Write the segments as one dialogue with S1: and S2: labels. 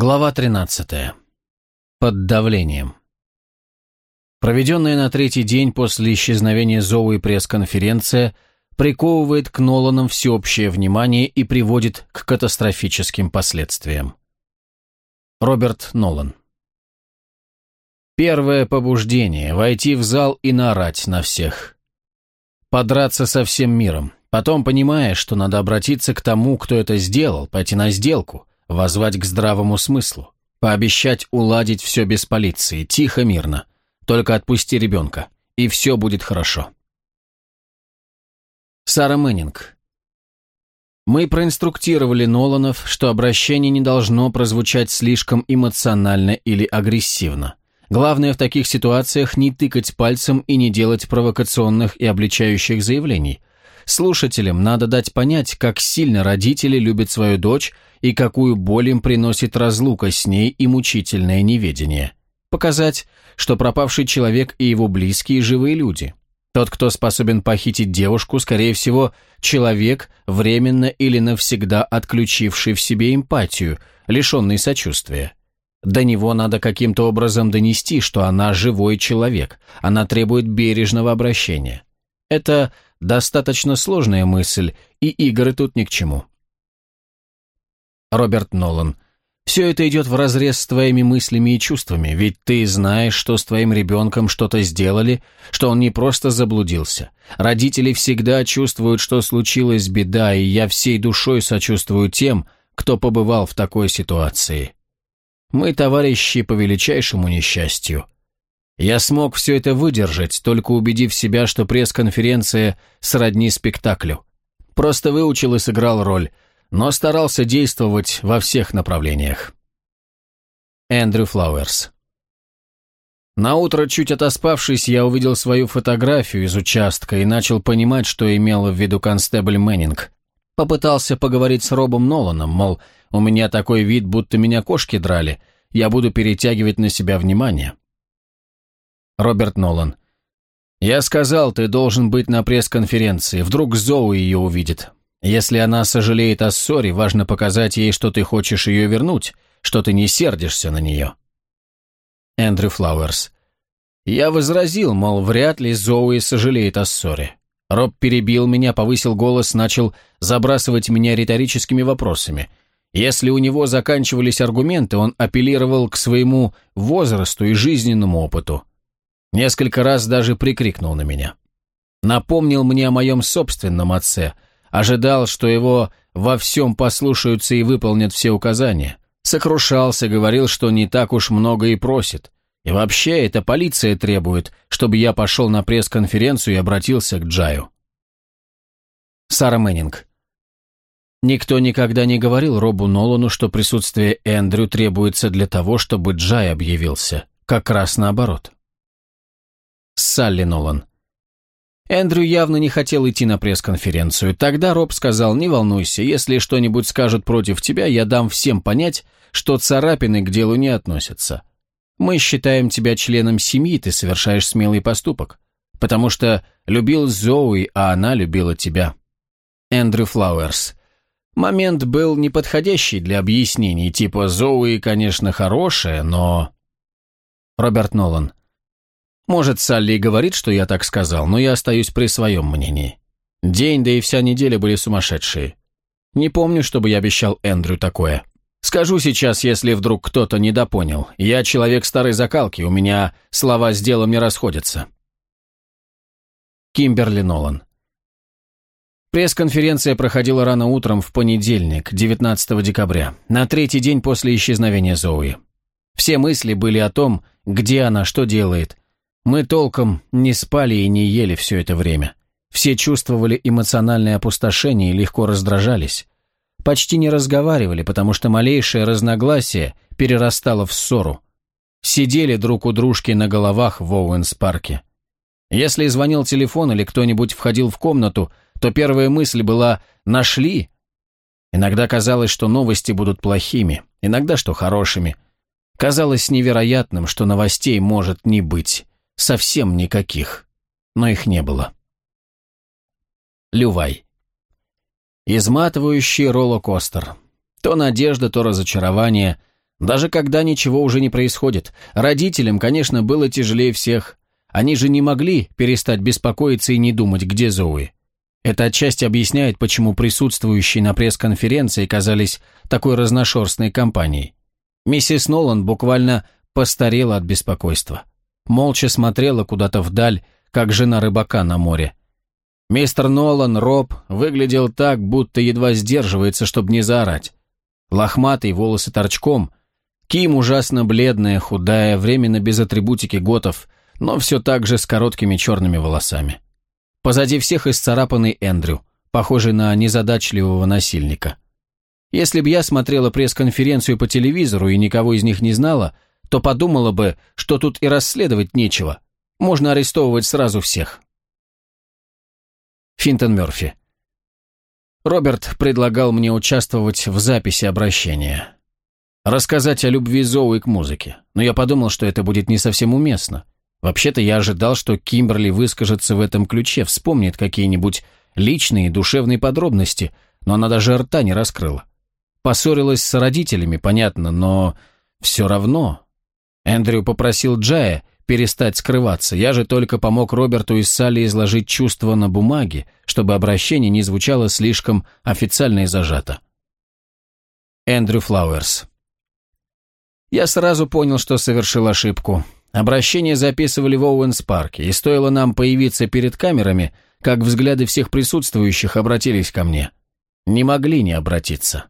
S1: Глава 13. Под давлением. Проведенная на третий день после исчезновения Зоуи пресс-конференция приковывает к Ноланам всеобщее внимание и приводит к катастрофическим последствиям. Роберт Нолан. Первое побуждение – войти в зал и наорать на всех. Подраться со всем миром. Потом, понимая, что надо обратиться к тому, кто это сделал, пойти на сделку – Возвать к здравому смыслу. Пообещать уладить все без полиции, тихо, мирно. Только отпусти ребенка, и все будет хорошо. Сара Мэнинг, Мы проинструктировали Ноланов, что обращение не должно прозвучать слишком эмоционально или агрессивно. Главное в таких ситуациях не тыкать пальцем и не делать провокационных и обличающих заявлений. Слушателям надо дать понять, как сильно родители любят свою дочь – и какую боль им приносит разлука с ней и мучительное неведение. Показать, что пропавший человек и его близкие – живые люди. Тот, кто способен похитить девушку, скорее всего, человек, временно или навсегда отключивший в себе эмпатию, лишенный сочувствия. До него надо каким-то образом донести, что она живой человек, она требует бережного обращения. Это достаточно сложная мысль, и игры тут ни к чему. Роберт Нолан. Все это идет вразрез с твоими мыслями и чувствами, ведь ты знаешь, что с твоим ребенком что-то сделали, что он не просто заблудился. Родители всегда чувствуют, что случилась беда, и я всей душой сочувствую тем, кто побывал в такой ситуации. Мы товарищи по величайшему несчастью. Я смог все это выдержать, только убедив себя, что пресс-конференция сродни спектаклю. Просто выучил и сыграл роль – но старался действовать во всех направлениях. Эндрю Флауэрс Наутро, чуть отоспавшись, я увидел свою фотографию из участка и начал понимать, что имела в виду констебль Мэнинг. Попытался поговорить с Робом Ноланом, мол, у меня такой вид, будто меня кошки драли, я буду перетягивать на себя внимание. Роберт Нолан. «Я сказал, ты должен быть на пресс-конференции, вдруг Зоу ее увидит. Если она сожалеет о ссоре, важно показать ей, что ты хочешь ее вернуть, что ты не сердишься на нее. Эндрю Флауэрс. Я возразил, мол, вряд ли Зоуи сожалеет о ссоре. Роб перебил меня, повысил голос, начал забрасывать меня риторическими вопросами. Если у него заканчивались аргументы, он апеллировал к своему возрасту и жизненному опыту. Несколько раз даже прикрикнул на меня. Напомнил мне о моем собственном отце – ожидал, что его во всем послушаются и выполнят все указания. Сокрушался, говорил, что не так уж много и просит. И вообще, эта полиция требует, чтобы я пошел на пресс-конференцию и обратился к Джаю. Сара Мэнинг. Никто никогда не говорил Робу Нолану, что присутствие Эндрю требуется для того, чтобы Джай объявился. Как раз наоборот. Салли Нолан. Эндрю явно не хотел идти на пресс-конференцию. Тогда Роб сказал, не волнуйся, если что-нибудь скажут против тебя, я дам всем понять, что царапины к делу не относятся. Мы считаем тебя членом семьи, ты совершаешь смелый поступок. Потому что любил Зоуи, а она любила тебя. Эндрю Флауэрс. Момент был неподходящий для объяснений, типа Зоуи, конечно, хорошая, но... Роберт Нолан. Может, Салли говорит, что я так сказал, но я остаюсь при своем мнении. День, да и вся неделя были сумасшедшие. Не помню, чтобы я обещал Эндрю такое. Скажу сейчас, если вдруг кто-то недопонял. Я человек старой закалки, у меня слова с делом не расходятся. Кимберли Нолан Пресс-конференция проходила рано утром в понедельник, 19 декабря, на третий день после исчезновения Зои. Все мысли были о том, где она, что делает – мы толком не спали и не ели все это время. Все чувствовали эмоциональное опустошение и легко раздражались. Почти не разговаривали, потому что малейшее разногласие перерастало в ссору. Сидели друг у дружки на головах в Оуэнс-парке. Если звонил телефон или кто-нибудь входил в комнату, то первая мысль была «нашли». Иногда казалось, что новости будут плохими, иногда, что хорошими. Казалось невероятным, что новостей может не быть совсем никаких, но их не было. Лювай. Изматывающий роллокостер. То надежда, то разочарование. Даже когда ничего уже не происходит. Родителям, конечно, было тяжелее всех. Они же не могли перестать беспокоиться и не думать, где Зоуи. Это отчасти объясняет, почему присутствующие на пресс-конференции казались такой разношерстной компанией. Миссис Нолан буквально постарела от беспокойства молча смотрела куда-то вдаль, как жена рыбака на море. Мистер Нолан, Роб, выглядел так, будто едва сдерживается, чтобы не заорать. Лохматый, волосы торчком. Ким ужасно бледная, худая, временно без атрибутики готов, но все так же с короткими черными волосами. Позади всех исцарапанный Эндрю, похожий на незадачливого насильника. Если б я смотрела пресс-конференцию по телевизору и никого из них не знала, то подумала бы, что тут и расследовать нечего. Можно арестовывать сразу всех. Финтон Мёрфи. Роберт предлагал мне участвовать в записи обращения. Рассказать о любви Зоуи к музыке. Но я подумал, что это будет не совсем уместно. Вообще-то я ожидал, что Кимберли выскажется в этом ключе, вспомнит какие-нибудь личные душевные подробности, но она даже рта не раскрыла. Поссорилась с родителями, понятно, но все равно Эндрю попросил Джая перестать скрываться. Я же только помог Роберту и Салли изложить чувства на бумаге, чтобы обращение не звучало слишком официально и зажато. Эндрю Флауэрс. Я сразу понял, что совершил ошибку. Обращение записывали в Оуэнс-парке, и стоило нам появиться перед камерами, как взгляды всех присутствующих обратились ко мне. Не могли не обратиться.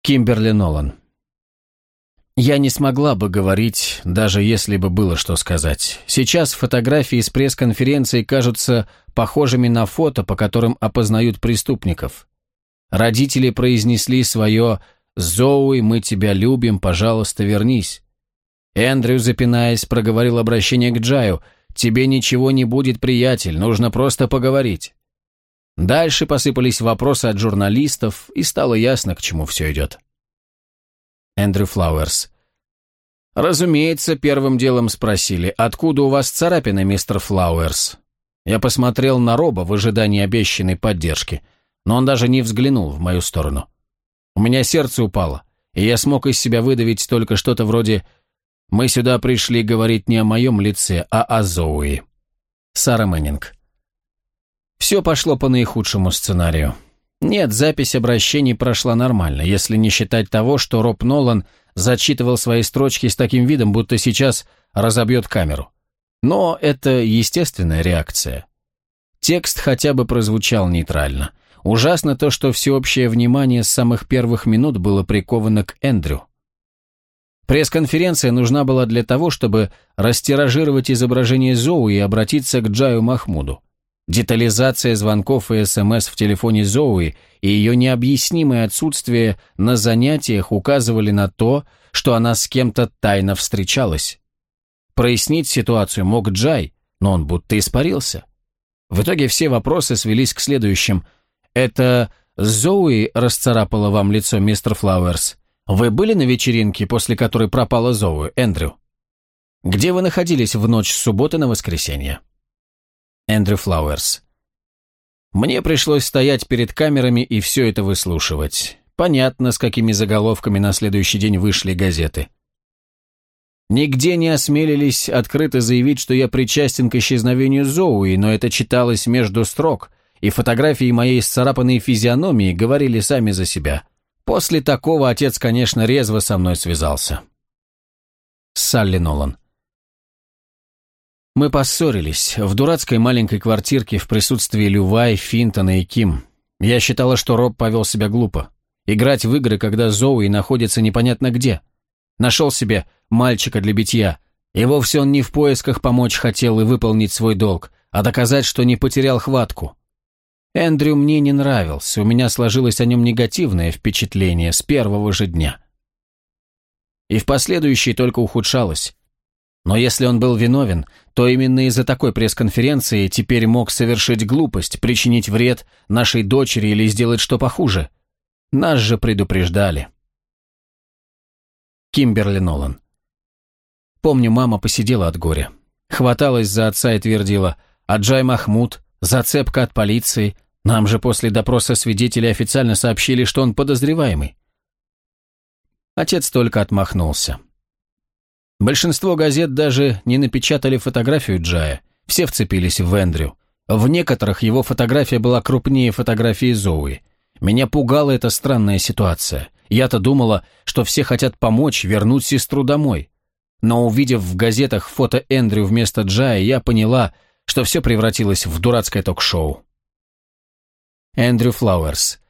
S1: Кимберли Нолан. Я не смогла бы говорить, даже если бы было что сказать. Сейчас фотографии с пресс-конференции кажутся похожими на фото, по которым опознают преступников. Родители произнесли свое «Зоуи, мы тебя любим, пожалуйста, вернись». Эндрю, запинаясь, проговорил обращение к Джаю. «Тебе ничего не будет, приятель, нужно просто поговорить». Дальше посыпались вопросы от журналистов, и стало ясно, к чему все идет. Эндрю Флауэрс. Разумеется, первым делом спросили, откуда у вас царапина, мистер Флауэрс? Я посмотрел на Роба в ожидании обещанной поддержки, но он даже не взглянул в мою сторону. У меня сердце упало, и я смог из себя выдавить только что-то вроде «Мы сюда пришли говорить не о моем лице, а о Зоуи». Сара Мэннинг. Все пошло по наихудшему сценарию. Нет, запись обращений прошла нормально, если не считать того, что Роб Нолан зачитывал свои строчки с таким видом, будто сейчас разобьет камеру. Но это естественная реакция. Текст хотя бы прозвучал нейтрально. Ужасно то, что всеобщее внимание с самых первых минут было приковано к Эндрю. Пресс-конференция нужна была для того, чтобы растиражировать изображение Зоу и обратиться к Джаю Махмуду детализация звонков и СМС в телефоне Зоуи и ее необъяснимое отсутствие на занятиях указывали на то, что она с кем-то тайно встречалась. Прояснить ситуацию мог Джай, но он будто испарился. В итоге все вопросы свелись к следующим. «Это Зоуи расцарапала вам лицо, мистер Флауэрс? Вы были на вечеринке, после которой пропала Зоуи, Эндрю? Где вы находились в ночь с субботы на воскресенье?» Эндрю Флауэрс. Мне пришлось стоять перед камерами и все это выслушивать. Понятно, с какими заголовками на следующий день вышли газеты. Нигде не осмелились открыто заявить, что я причастен к исчезновению Зоуи, но это читалось между строк, и фотографии моей сцарапанной физиономии говорили сами за себя. После такого отец, конечно, резво со мной связался. Салли Нолан. Мы поссорились в дурацкой маленькой квартирке в присутствии Лювай, Финтона и Ким. Я считала, что Роб повел себя глупо. Играть в игры, когда Зоуи находится непонятно где. Нашел себе мальчика для битья. И вовсе он не в поисках помочь хотел и выполнить свой долг, а доказать, что не потерял хватку. Эндрю мне не нравился, у меня сложилось о нем негативное впечатление с первого же дня. И в последующие только ухудшалось. Но если он был виновен, то именно из-за такой пресс-конференции теперь мог совершить глупость, причинить вред нашей дочери или сделать что похуже. Нас же предупреждали. Кимберли Нолан. Помню, мама посидела от горя. Хваталась за отца и твердила «Аджай Махмуд, зацепка от полиции, нам же после допроса свидетели официально сообщили, что он подозреваемый». Отец только отмахнулся. Большинство газет даже не напечатали фотографию Джая. Все вцепились в Эндрю. В некоторых его фотография была крупнее фотографии Зоуи. Меня пугала эта странная ситуация. Я-то думала, что все хотят помочь вернуть сестру домой. Но увидев в газетах фото Эндрю вместо Джая, я поняла, что все превратилось в дурацкое ток-шоу. Эндрю Флауэрс.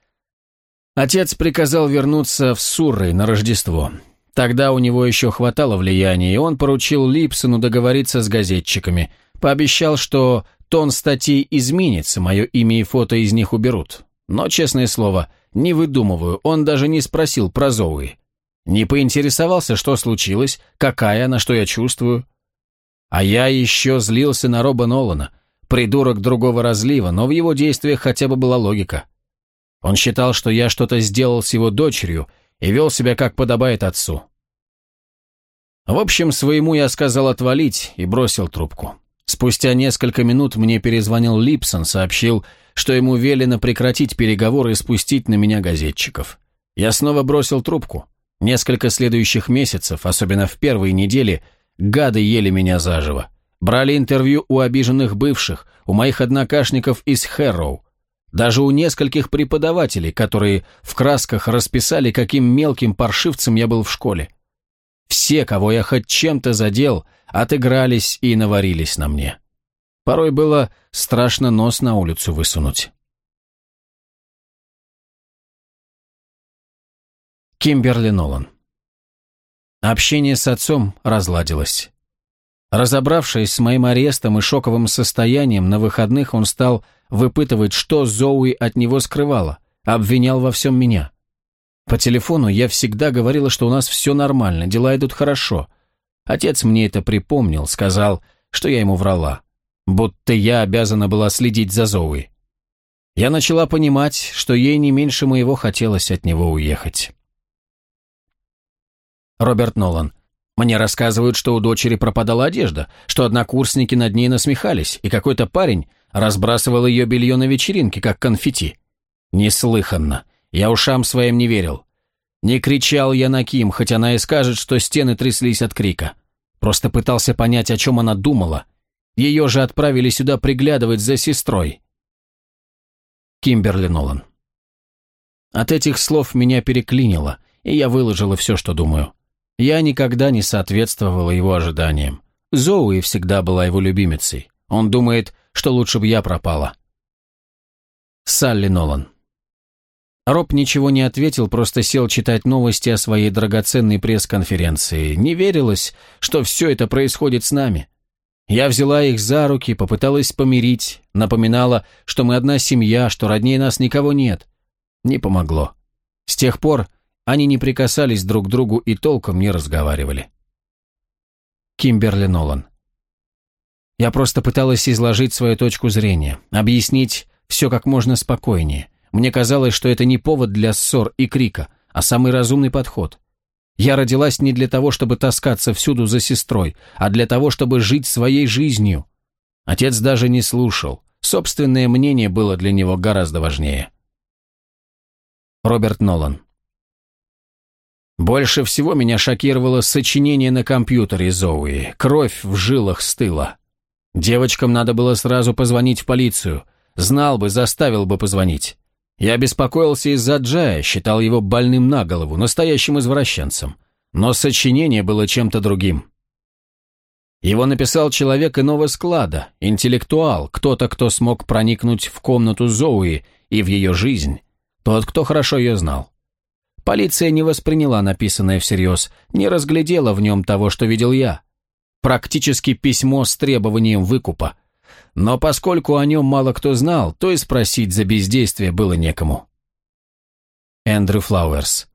S1: Отец приказал вернуться в Сурры на Рождество. Тогда у него еще хватало влияния, и он поручил Липсону договориться с газетчиками. Пообещал, что тон статьи изменится, мое имя и фото из них уберут. Но, честное слово, не выдумываю, он даже не спросил про Зоуи. Не поинтересовался, что случилось, какая она, что я чувствую. А я еще злился на Роба Нолана, придурок другого разлива, но в его действиях хотя бы была логика. Он считал, что я что-то сделал с его дочерью, и вел себя как подобает отцу. В общем, своему я сказал отвалить и бросил трубку. Спустя несколько минут мне перезвонил Липсон, сообщил, что ему велено прекратить переговоры и спустить на меня газетчиков. Я снова бросил трубку. Несколько следующих месяцев, особенно в первые недели, гады ели меня заживо. Брали интервью у обиженных бывших, у моих однокашников из Хэрроу. Даже у нескольких преподавателей, которые в красках расписали, каким мелким паршивцем я был в школе. Все, кого я хоть чем-то задел, отыгрались и наварились на мне. Порой было страшно нос на улицу высунуть. Кимберли Нолан Общение с отцом разладилось. Разобравшись с моим арестом и шоковым состоянием, на выходных он стал выпытывает, что Зоуи от него скрывала, обвинял во всем меня. По телефону я всегда говорила, что у нас все нормально, дела идут хорошо. Отец мне это припомнил, сказал, что я ему врала, будто я обязана была следить за Зоуи. Я начала понимать, что ей не меньше моего хотелось от него уехать. Роберт Нолан. Мне рассказывают, что у дочери пропадала одежда, что однокурсники над ней насмехались, и какой-то парень Разбрасывал ее белье на вечеринке, как конфетти. Неслыханно. Я ушам своим не верил. Не кричал я на Ким, хоть она и скажет, что стены тряслись от крика. Просто пытался понять, о чем она думала. Ее же отправили сюда приглядывать за сестрой. Кимберли Нолан. От этих слов меня переклинило, и я выложила все, что думаю. Я никогда не соответствовала его ожиданиям. Зоуи всегда была его любимицей. Он думает, что лучше бы я пропала. Салли Нолан. Роб ничего не ответил, просто сел читать новости о своей драгоценной пресс-конференции. Не верилось, что все это происходит с нами. Я взяла их за руки, попыталась помирить, напоминала, что мы одна семья, что родней нас никого нет. Не помогло. С тех пор они не прикасались друг к другу и толком не разговаривали. Кимберли Нолан. Я просто пыталась изложить свою точку зрения, объяснить все как можно спокойнее. Мне казалось, что это не повод для ссор и крика, а самый разумный подход. Я родилась не для того, чтобы таскаться всюду за сестрой, а для того, чтобы жить своей жизнью. Отец даже не слушал. Собственное мнение было для него гораздо важнее. Роберт Нолан больше всего меня шокировало сочинение на компьютере Зоуи. Кровь в жилах стыла. Девочкам надо было сразу позвонить в полицию. Знал бы, заставил бы позвонить. Я беспокоился из-за Джая, считал его больным на голову, настоящим извращенцем. Но сочинение было чем-то другим. Его написал человек иного склада, интеллектуал, кто-то, кто смог проникнуть в комнату Зоуи и в ее жизнь, тот, кто хорошо ее знал. Полиция не восприняла написанное всерьез, не разглядела в нем того, что видел я практически письмо с требованием выкупа. Но поскольку о нем мало кто знал, то и спросить за бездействие было некому. Эндрю Флауэрс.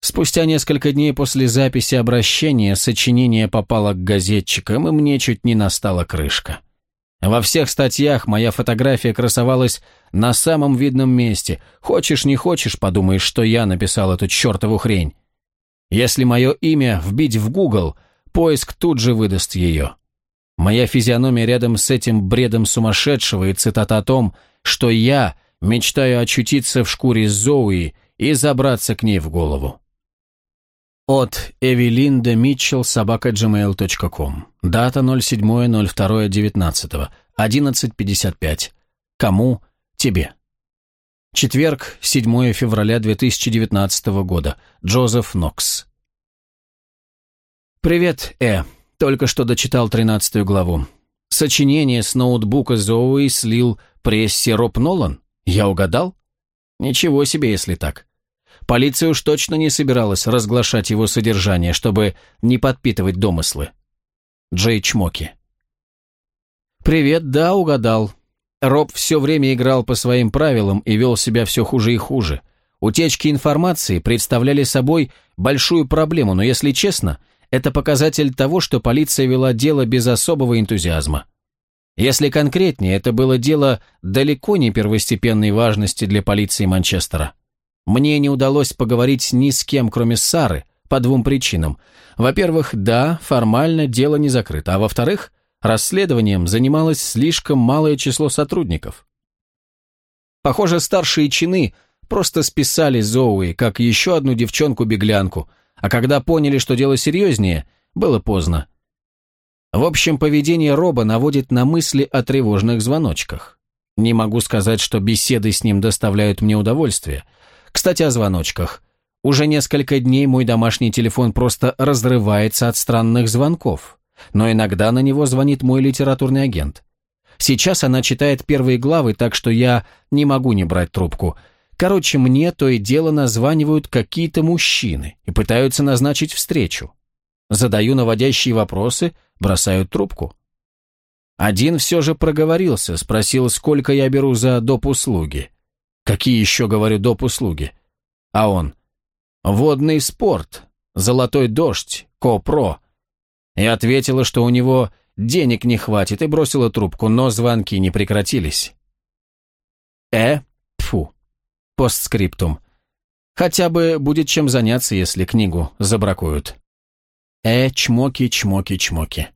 S1: Спустя несколько дней после записи обращения сочинение попало к газетчикам, и мне чуть не настала крышка. Во всех статьях моя фотография красовалась на самом видном месте. Хочешь, не хочешь, подумаешь, что я написал эту чертову хрень. Если мое имя вбить в Google – поиск тут же выдаст ее. Моя физиономия рядом с этим бредом сумасшедшего и цитата о том, что я мечтаю очутиться в шкуре Зоуи и забраться к ней в голову. От Эвелинда Митчелл собака gmail.com. Эм Дата 07.02.19. 11.55. Кому? Тебе. Четверг, 7 февраля 2019 года. Джозеф Нокс. «Привет, Э. Только что дочитал тринадцатую главу. Сочинение с ноутбука Зоуи слил прессе Роб Нолан? Я угадал? Ничего себе, если так. Полиция уж точно не собиралась разглашать его содержание, чтобы не подпитывать домыслы. Джей Чмоки. «Привет, да, угадал. Роб все время играл по своим правилам и вел себя все хуже и хуже. Утечки информации представляли собой большую проблему, но, если честно, — это показатель того, что полиция вела дело без особого энтузиазма. Если конкретнее, это было дело далеко не первостепенной важности для полиции Манчестера. Мне не удалось поговорить ни с кем, кроме Сары, по двум причинам. Во-первых, да, формально дело не закрыто, а во-вторых, расследованием занималось слишком малое число сотрудников. Похоже, старшие чины просто списали Зоуи, как еще одну девчонку-беглянку – а когда поняли, что дело серьезнее, было поздно. В общем, поведение Роба наводит на мысли о тревожных звоночках. Не могу сказать, что беседы с ним доставляют мне удовольствие. Кстати, о звоночках. Уже несколько дней мой домашний телефон просто разрывается от странных звонков. Но иногда на него звонит мой литературный агент. Сейчас она читает первые главы, так что я не могу не брать трубку – Короче, мне то и дело названивают какие-то мужчины и пытаются назначить встречу. Задаю наводящие вопросы, бросаю трубку. Один все же проговорился, спросил, сколько я беру за доп. услуги. Какие еще, говорю, доп. услуги? А он, водный спорт, золотой дождь, копро. И ответила, что у него денег не хватит, и бросила трубку, но звонки не прекратились. «Э?» Постскриптум. Хотя бы будет чем заняться, если книгу забракуют. Э, чмоки, чмоки, чмоки.